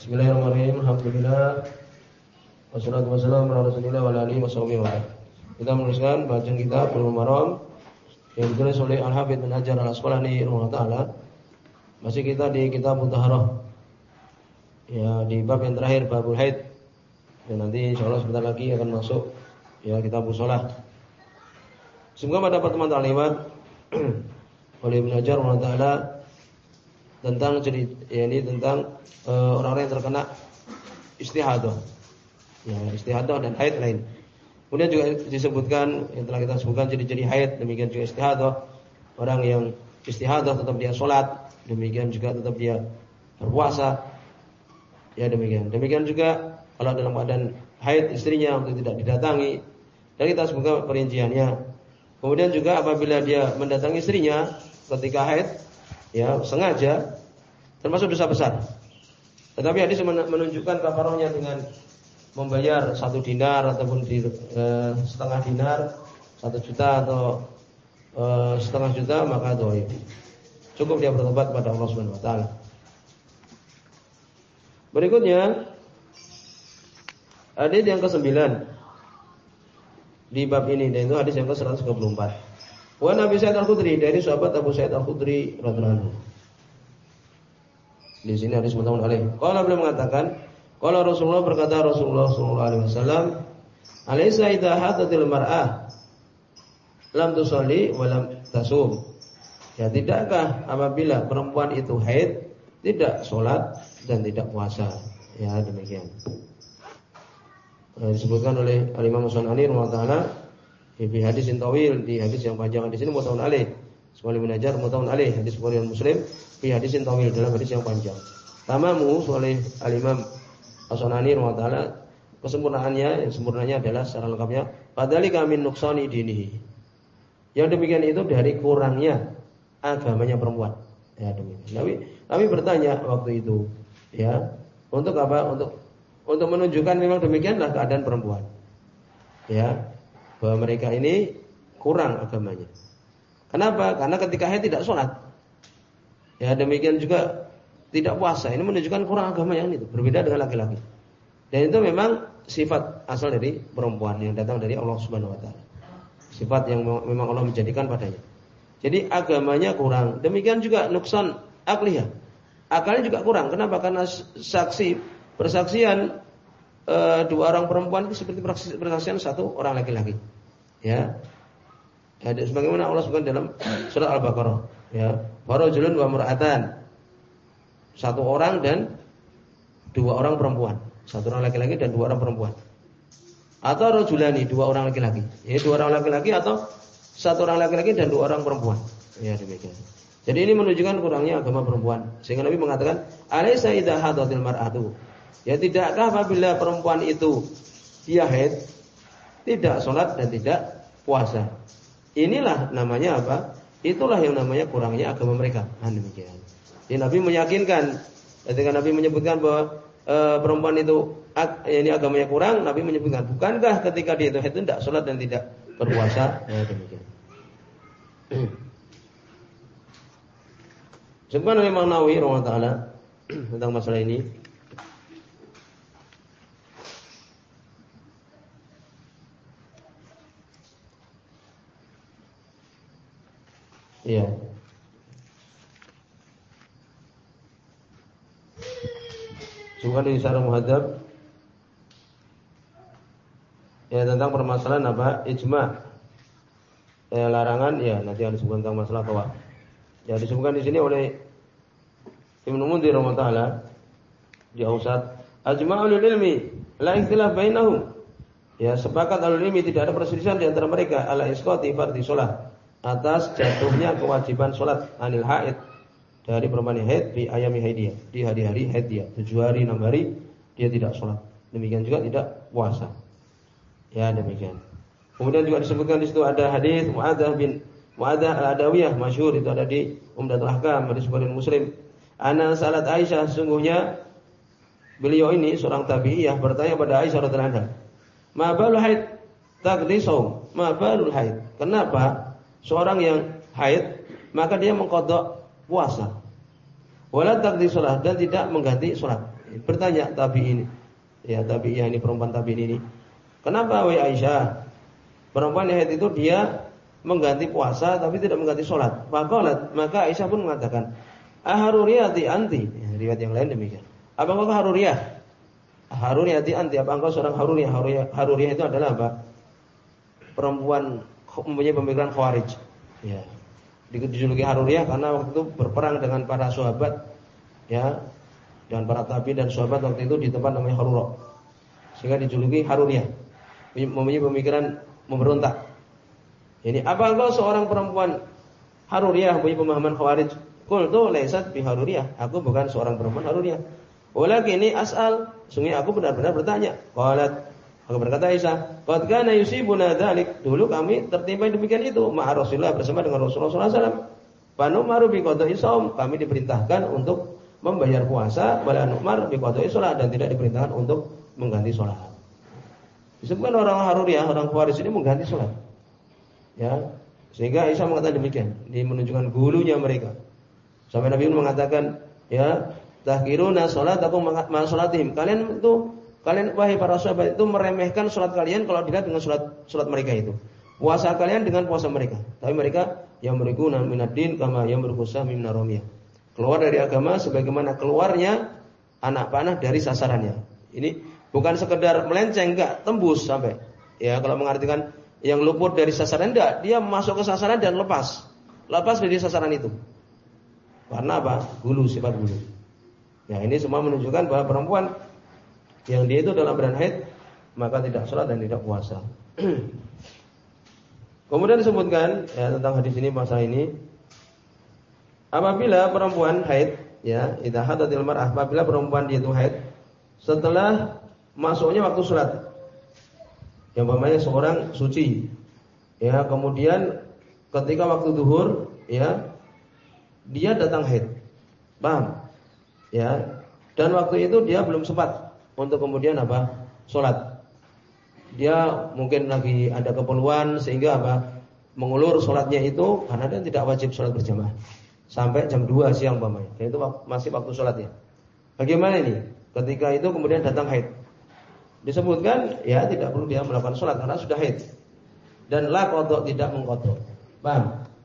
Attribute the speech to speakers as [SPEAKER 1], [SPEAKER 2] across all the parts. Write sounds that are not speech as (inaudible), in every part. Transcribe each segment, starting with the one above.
[SPEAKER 1] Bismillahirrahmanirrahim. Alhamdulillah. Wassalatu wassalamu ala Rasulillah wa alihi Kita meneruskan bacaan kita Bulughul Maram yang ditulis oleh Al-Hafidz bin Hajar Al-Asqalani rahimahullah taala. Masih kita di kitab Mutahharah. Ya, di bab yang terakhir babul haid. Dan nanti insyaallah sebentar lagi akan masuk ya kitab shalah. Semoga pada pertemuan terlewat oleh Ibnu Hajar rahimahullah taala tentang cerita ya ini tentang Eh, orang-orang yang terkena istihadah. Ya, istihadah dan haid lain. Kemudian juga disebutkan yang telah kita sebutkan ciri-ciri haid, demikian juga istihadah. Orang yang istihadah tetap dia sholat, demikian juga tetap dia berpuasa. Ya demikian. Demikian juga kalau dalam keadaan haid istrinya untuk tidak didatangi dan kita sebutkan perinciannya. Kemudian juga apabila dia mendatangi istrinya ketika haid, ya sengaja termasuk dosa besar. Tetapi hadis menunjukkan kafarohnya dengan membayar satu dinar ataupun di, e, setengah dinar, satu juta atau e, setengah juta maka doib. Cukup dia bertobat kepada Allah Subhanahu Wa Taala. Berikutnya hadis yang ke-9 di bab ini dan itu hadis yang ke-134. Wa Nabi Sa'id Al-Khudri dari sahabat Abu Sa'id Al-Khudri radhiyallahu. Di sini hadis muttafaqun alaih. Kalau beliau mengatakan, kalau Rasulullah berkata Rasulullah sallallahu alaihi wasallam, "Alaysa idza hadatil mar'ah lam tusalli wa lam tasum?" Ya tidakkah apabila perempuan itu haid tidak sholat dan tidak puasa. Ya demikian. Disebutkan oleh Al Imam Sunani rahimahullah di hadis tawil di hadis yang panjang di sini muttafaqun alaih. Semua menajar muttafaqun alaih hadis Bukhari dan Muslim fi hadisin tawil dalam hadis yang panjang. Tamamu oleh al-Imam As-Sunani taala kesempurnaannya yang sempurnanya adalah secara lengkapnya padahal min nuksani dinihi. Yang demikian itu dari kurangnya agamanya perempuan. Ya demikian. Tapi kami bertanya waktu itu, ya, untuk apa? Untuk untuk menunjukkan memang demikianlah keadaan perempuan. Ya, bahwa mereka ini kurang agamanya. Kenapa? Karena ketika haid tidak sholat. Ya demikian juga tidak puasa. Ini menunjukkan kurang agama yang itu. Berbeda dengan laki-laki. Dan itu memang sifat asal dari perempuan yang datang dari Allah Subhanahu Wa Taala. Sifat yang memang Allah menjadikan padanya. Jadi agamanya kurang. Demikian juga nuksan akliyah. Akalnya juga kurang. Kenapa? Karena saksi persaksian e, dua orang perempuan itu seperti persaksian satu orang laki-laki. Ya. Ya, sebagaimana Allah sebutkan dalam surat Al-Baqarah. Ya. Farajulun wa mar'atan satu orang dan dua orang perempuan. Satu orang laki-laki dan dua orang perempuan. Atau rajulani dua orang laki-laki. Ya dua orang laki-laki atau satu orang laki-laki dan dua orang perempuan. Ya demikian. Jadi ini menunjukkan kurangnya agama perempuan. Sehingga Nabi mengatakan alaysa idza hadatil mar'atu ya tidakkah apabila perempuan itu dia haid tidak sholat dan tidak puasa inilah namanya apa Itulah yang namanya kurangnya agama mereka. Nah, demikian. Jadi Nabi meyakinkan ketika Nabi menyebutkan bahwa e, perempuan itu ag, ini agamanya kurang, Nabi menyebutkan, bukankah ketika dia itu itu tidak sholat dan tidak berpuasa? Nah, demikian. Sebenarnya Imam Nawawi taala (clears throat) tentang masalah ini Iya. Suka di Syarah Muhadzab Ya tentang permasalahan apa? Ijma. Ya, larangan ya nanti yang disebutkan tentang masalah bahwa ya disebutkan di sini oleh Ibnu Munzir rahimahullah di Ausat ajma'ul ilmi la ikhtilaf bainahum ya sepakat alul ilmi tidak ada perselisihan di antara mereka ala isqati fardhi shalah atas jatuhnya kewajiban sholat anil haid dari perempuan haid di ayami haidiyah di hari-hari haid dia tujuh hari enam hari dia tidak sholat. Demikian juga tidak puasa. Ya demikian. Kemudian juga disebutkan di situ ada hadis Muadzah bin Muadzah al-Adawiyah masyhur. Itu ada di Umdatul Ahkam hadis Bukhari Muslim. Ana salat Aisyah sesungguhnya beliau ini seorang tabi'iyah bertanya pada Aisyah radhiyallahu anha ma balul haid? Taqdi saum. Ma balul haid? Kenapa seorang yang haid maka dia mengkodok puasa. Wala taqdi sholat dan tidak mengganti sholat. Bertanya tabi ini, ya tabi ini perempuan tabi ini, kenapa wahai Aisyah? Perempuan yang haid itu dia mengganti puasa tapi tidak mengganti sholat. Maka maka Aisyah pun mengatakan, Aharuriyati anti. Ya, riwayat yang lain demikian. Apa engkau haruriyah? Haruriyati anti. Apa engkau seorang haruriyah? Haruriyah, haruriyah itu adalah apa? Perempuan mempunyai pemikiran khawarij. Ya. Dijuluki haruriyah karena waktu itu berperang dengan para sahabat ya dan para tabi dan sahabat waktu itu di tempat namanya Harura. Sehingga dijuluki haruriyah. Mempunyai pemikiran memberontak. Ini apa engkau seorang perempuan haruriyah punya pemahaman khawarij? Qultu laysat bi haruriyah. Aku bukan seorang perempuan haruriyah. Walakin as'al, sungguh aku benar-benar bertanya. Qalat Aku berkata Aisyah, "Qad kana yusibuna dzalik." Dulu kami tertimpa demikian itu ma'a Rasulullah bersama dengan Rasulullah SAW. Panumaru bi qada'i shaum. Kami diperintahkan untuk membayar puasa, wala numar bi qada'i shalat dan tidak diperintahkan untuk mengganti salat. Disebutkan orang haruriyah, orang Khawarij ini mengganti salat. Ya, sehingga Aisyah mengatakan demikian, ini menunjukkan gulunya mereka. Sampai Nabi mengatakan, ya, tahkiruna salatakum ma salatihim. Kalian itu kalian wahai para sahabat itu meremehkan salat kalian kalau dilihat dengan salat salat mereka itu. Puasa kalian dengan puasa mereka. Tapi mereka yang berguna minad-din kama yang berkusah min naromiyah. Keluar dari agama sebagaimana keluarnya anak panah dari sasarannya. Ini bukan sekedar melenceng enggak, tembus sampai. Ya, kalau mengartikan yang luput dari sasaran enggak, dia masuk ke sasaran dan lepas. Lepas dari sasaran itu. Karena apa? Gulu, sifat gulu. Ya ini semua menunjukkan bahwa perempuan yang dia itu dalam badan haid maka tidak sholat dan tidak puasa. (clears throat) Kemudian disebutkan ya, tentang hadis ini masa ini apabila perempuan haid ya idza hadatil mar'ah apabila perempuan dia itu haid setelah masuknya waktu sholat yang namanya seorang suci ya kemudian ketika waktu duhur ya dia datang haid. Paham? Ya. Dan waktu itu dia belum sempat untuk kemudian apa? Salat. Dia mungkin lagi ada keperluan sehingga apa? Mengulur salatnya itu karena dia tidak wajib salat berjamaah sampai jam 2 siang umpamanya. Dan itu masih waktu salatnya. Bagaimana ini? Ketika itu kemudian datang haid. Disebutkan ya tidak perlu dia melakukan salat karena sudah haid. Dan la qada tidak mengqadha. Paham?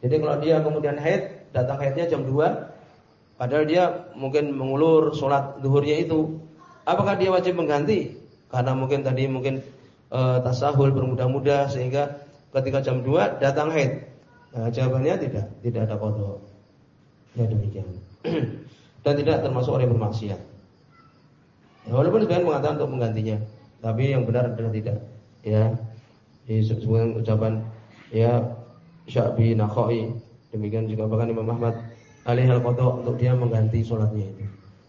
[SPEAKER 1] Jadi kalau dia kemudian haid datang haidnya jam 2 padahal dia mungkin mengulur sholat duhurnya itu apakah dia wajib mengganti? Karena mungkin tadi mungkin e, tasahul bermudah-mudah sehingga ketika jam 2 datang haid. Nah, jawabannya tidak tidak ada kodok. Ya demikian. (clears throat) Dan tidak termasuk orang yang bermaksiat. Ya, walaupun sebagian mengatakan untuk menggantinya tapi yang benar adalah tidak. Ya di sebuah ucapan ya Syabi Nakhai Demikian juga bahkan Imam Ahmad alih al untuk dia mengganti sholatnya itu.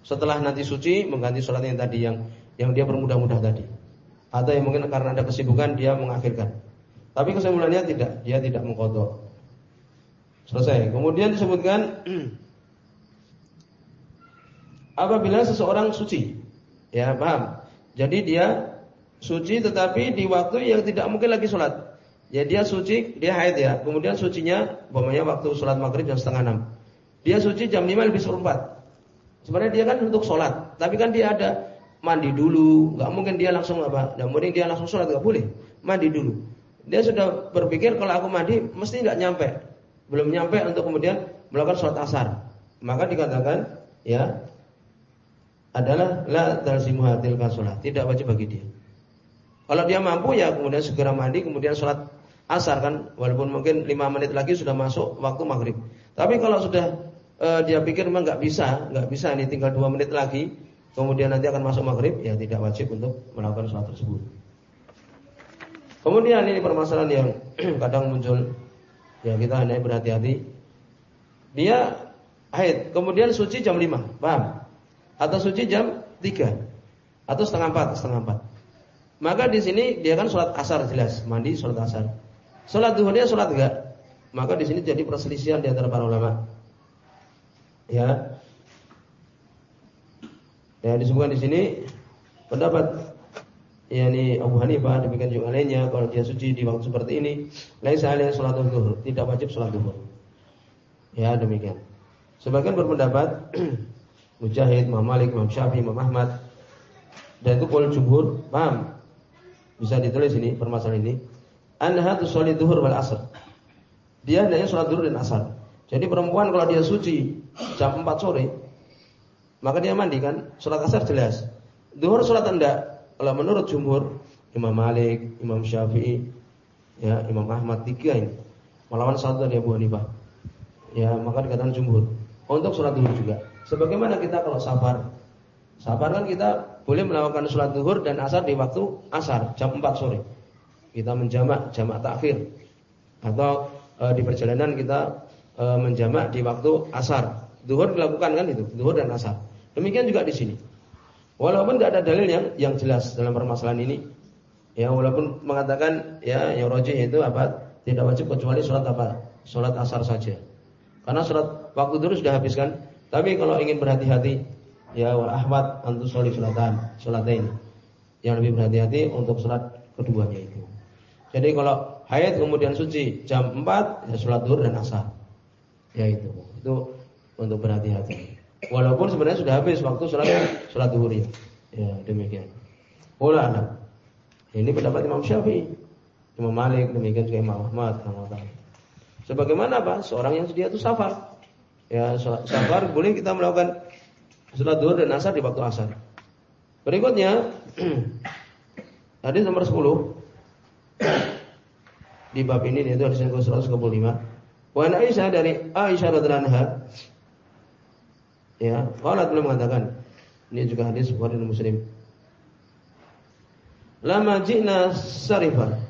[SPEAKER 1] Setelah nanti suci mengganti sholatnya yang tadi yang yang dia bermudah-mudah tadi. Atau yang mungkin karena ada kesibukan dia mengakhirkan. Tapi kesimpulannya tidak, dia tidak mengkodok. Selesai. Kemudian disebutkan (clears throat) apabila seseorang suci, ya paham. Jadi dia suci tetapi di waktu yang tidak mungkin lagi sholat. Ya dia suci, dia haid ya. Kemudian sucinya, umpamanya waktu sholat maghrib jam setengah enam. Dia suci jam lima lebih seperempat. Sebenarnya dia kan untuk sholat, tapi kan dia ada mandi dulu. Gak mungkin dia langsung apa? Gak mungkin dia langsung sholat, gak boleh. Mandi dulu. Dia sudah berpikir kalau aku mandi mesti nggak nyampe, belum nyampe untuk kemudian melakukan sholat asar. Maka dikatakan ya adalah la talzimuhatil sholat, tidak wajib bagi dia. Kalau dia mampu ya kemudian segera mandi, kemudian sholat asar kan, walaupun mungkin lima menit lagi sudah masuk waktu maghrib. Tapi kalau sudah e, dia pikir memang nggak bisa, nggak bisa ini tinggal dua menit lagi, kemudian nanti akan masuk maghrib, ya tidak wajib untuk melakukan sholat tersebut. Kemudian ini permasalahan yang (clears throat) kadang muncul, ya kita hanya berhati-hati. Dia haid, kemudian suci jam 5, paham? Atau suci jam 3 atau setengah 4, setengah 4. Maka di sini dia kan sholat asar jelas, mandi sholat asar. Sholat duhurnya sholat enggak? Maka di sini jadi perselisihan di antara para ulama. Ya. Ya disebutkan di sini pendapat yakni Abu Hanifah demikian juga lainnya kalau dia suci di waktu seperti ini laisa alaihi sholat duhur, tidak wajib sholat duhur. Ya demikian. Sebagian berpendapat (clears throat) Mujahid, Imam Malik, Imam Syafi'i, Imam Ahmad. Dan itu qaul jumhur, paham? Bisa ditulis ini permasalahan ini. Anha tusolli duhur wal asr. Dia hendaknya sholat duhur dan asar. Jadi perempuan kalau dia suci jam 4 sore, maka dia mandi kan? Sholat asar jelas. Duhur sholat enggak. Kalau menurut jumhur, Imam Malik, Imam Syafi'i, ya Imam Ahmad tiga ini. Melawan satu dari Abu Hanifah. Ya, maka dikatakan jumhur. Untuk sholat duhur juga. Sebagaimana kita kalau safar. Safar kan kita boleh melakukan sholat duhur dan asar di waktu asar, jam 4 sore. Kita menjamak, jamak takhir. Atau e, di perjalanan kita e, menjamak di waktu asar. Duhur dilakukan kan itu, duhur dan asar. Demikian juga di sini. Walaupun tidak ada dalil yang yang jelas dalam permasalahan ini, ya walaupun mengatakan ya yang rojih itu apa tidak wajib kecuali sholat apa, sholat asar saja. Karena sholat waktu dulu sudah habiskan tapi kalau ingin berhati-hati, ya wal ahmad antu sholli salatan, salatain. Yang lebih berhati-hati untuk salat keduanya itu. Jadi kalau haid kemudian suci jam 4 ya salat duhur dan asar. Ya itu. Itu untuk berhati-hati. Walaupun sebenarnya sudah habis waktu salat salat duhur ya. Ya, demikian. Olah anak. Ini pendapat Imam Syafi'i. Imam Malik, demikian juga Imam Ahmad, Sebagaimana apa? Seorang yang sedia itu safar ya safar boleh kita melakukan sholat duhur dan asar di waktu asar. Berikutnya (clears throat) hadis nomor 10 di bab ini yaitu hadis yang ke-125. Wa Aisyah dari Aisyah radhiyallahu anha ya, qalat beliau mengatakan ini juga hadis Bukhari dan Muslim. Lama jina sarifah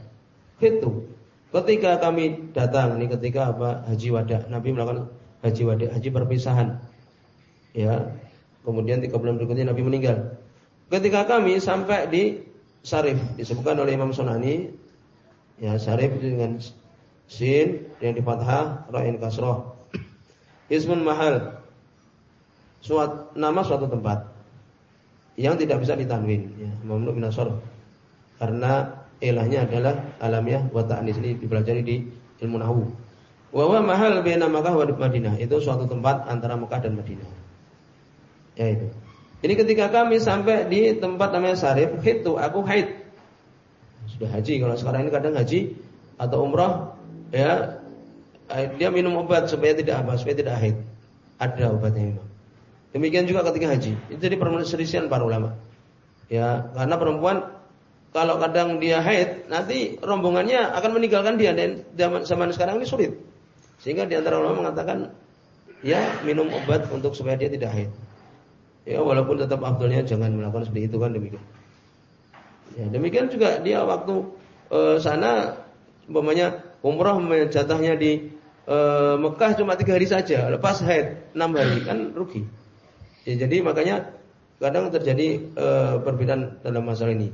[SPEAKER 1] itu ketika kami datang ini ketika apa haji wada Nabi melakukan haji wada, haji perpisahan. Ya. Kemudian tiga bulan berikutnya Nabi meninggal. Ketika kami sampai di Sarif disebutkan oleh Imam Sunani ya Sarif itu dengan sin yang di fathah ra'in kasroh. Ismun mahal. Suat, nama suatu tempat yang tidak bisa ditanwin ya, mamnu min Karena ilahnya adalah alamiah wa ta'nis ini dipelajari di ilmu nahwu. Wa mahal baina Makkah wa Madinah. Itu suatu tempat antara Mekah dan Madinah. Ya itu. Ini ketika kami sampai di tempat namanya Sarif, itu aku haid. Sudah haji kalau sekarang ini kadang haji atau umrah ya eh, dia minum obat supaya tidak apa? Supaya tidak haid. Ada obatnya memang. Demikian juga ketika haji. Itu jadi perselisihan para ulama. Ya, karena perempuan kalau kadang dia haid, nanti rombongannya akan meninggalkan dia dan zaman zaman sekarang ini sulit. Sehingga di antara ulama mengatakan ya minum obat untuk supaya dia tidak haid. Ya walaupun tetap abdulnya jangan melakukan seperti itu kan demikian. Ya demikian juga dia waktu e, sana umpamanya umroh jatahnya di e, Mekah cuma tiga hari saja, lepas haid enam hari kan rugi. Ya, jadi makanya kadang terjadi e, perbedaan dalam masalah ini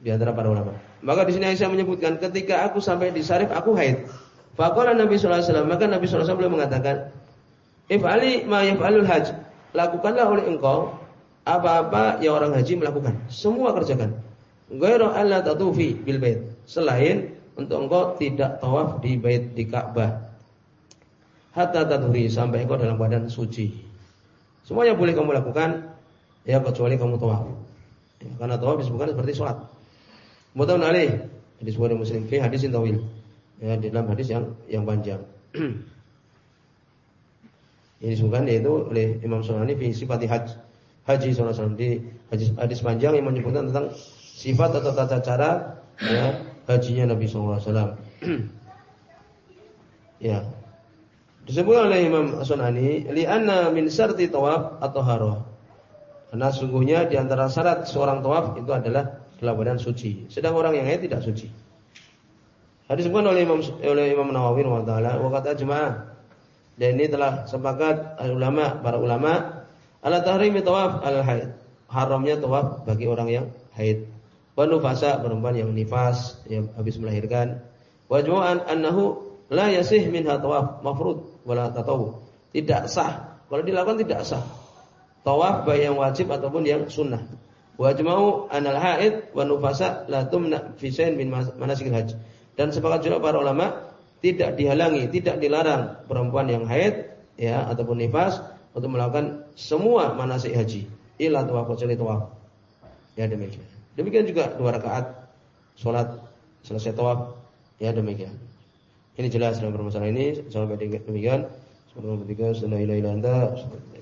[SPEAKER 1] di antara para ulama. Maka di sini Aisyah menyebutkan ketika aku sampai di Sarif aku haid. Faqala Nabi sallallahu alaihi wasallam, maka Nabi sallallahu alaihi wasallam mengatakan, "If'ali ma yaf'alul hajj." Lakukanlah oleh engkau apa-apa yang orang haji melakukan. Semua kerjakan. Ghairu alla tatufi bil bait. Selain untuk engkau tidak tawaf di bait di Ka'bah. Hatta tadhuri sampai engkau dalam badan suci. Semuanya boleh kamu lakukan ya kecuali kamu tawaf. Ya, karena tawaf disebutkan seperti sholat. Mutawan alaih hadis Bukhari Muslim fi hadisin tawil ya, di dalam hadis yang yang panjang. (clears throat) Ini disebutkan yaitu oleh Imam Sunani fi sifat haji haji sallallahu di hadis, hadis panjang yang menyebutkan tentang sifat atau tata cara ya, hajinya Nabi wasallam. (clears throat) ya. Disebutkan oleh Imam Sunani li'anna min syarti tawaf atau haroh. Karena sungguhnya di antara syarat seorang tawaf itu adalah dalam suci. Sedang orang yang haid tidak suci. Hadis disebutkan oleh Imam oleh Imam Nawawi rahimahullah wa kata jemaah dan ini telah sepakat ulama para ulama ala tahrimi tawaf al haid. Haramnya tawaf bagi orang yang haid. Wa nufasa perempuan yang nifas yang habis melahirkan. Wa juma'an annahu la yasih minha tawaf mafrud wala tatawu. Tidak sah. Kalau dilakukan tidak sah. Tawaf baik yang wajib ataupun yang sunnah. Wa jma'u anal haid wa nufasa la tumna fi min manasikil haji. Dan sepakat juga para ulama tidak dihalangi, tidak dilarang perempuan yang haid ya ataupun nifas untuk melakukan semua manasik haji. Ila tawaf kecuali tawaf. Ya demikian. Demikian juga dua rakaat sholat selesai tawaf. Ya demikian. Ini jelas dalam permasalahan ini. Sampai demikian. Subhanallah wa bihamdihi,